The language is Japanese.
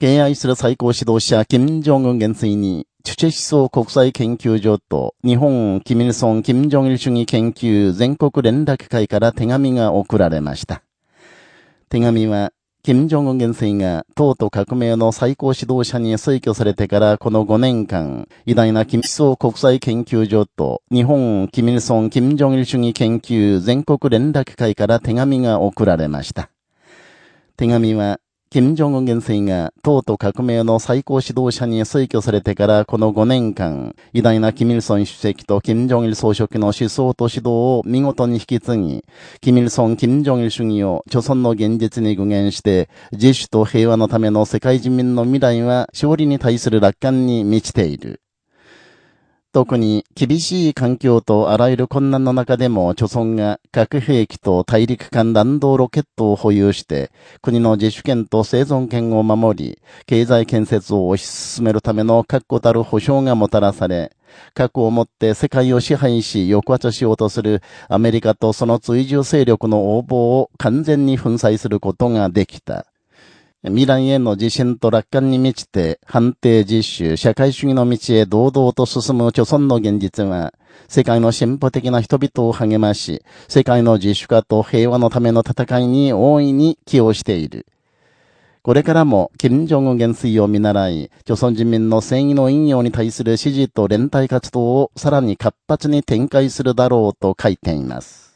敬愛する最高指導者、金正恩元帥に、チュチェ思想国際研究所と日本キミルソン・金正日主義研究全国連絡会から手紙が送られました。手紙は、金正恩元帥が党と革命の最高指導者に推挙されてからこの5年間、偉大なキミ思想国際研究所と日本キミルソン・金正日主義研究全国連絡会から手紙が送られました。手紙は、金正恩元帥が党と革命の最高指導者に推挙されてからこの5年間、偉大なキミルソン主席と金正日総書記の思想と指導を見事に引き継ぎ、キミルソン・金正日主義を著存の現実に具現して、自主と平和のための世界人民の未来は勝利に対する楽観に満ちている。特に厳しい環境とあらゆる困難の中でも、著村が核兵器と大陸間弾道ロケットを保有して、国の自主権と生存権を守り、経済建設を推し進めるための確固たる保障がもたらされ、核をもって世界を支配し抑圧しようとするアメリカとその追従勢力の横暴を完全に粉砕することができた。未来への自信と楽観に満ちて、判定実習、社会主義の道へ堂々と進む著存の現実は、世界の進歩的な人々を励まし、世界の自主化と平和のための戦いに大いに寄与している。これからも、金正恩元帥を見習い、朝鮮人民の正義の引用に対する支持と連帯活動をさらに活発に展開するだろうと書いています。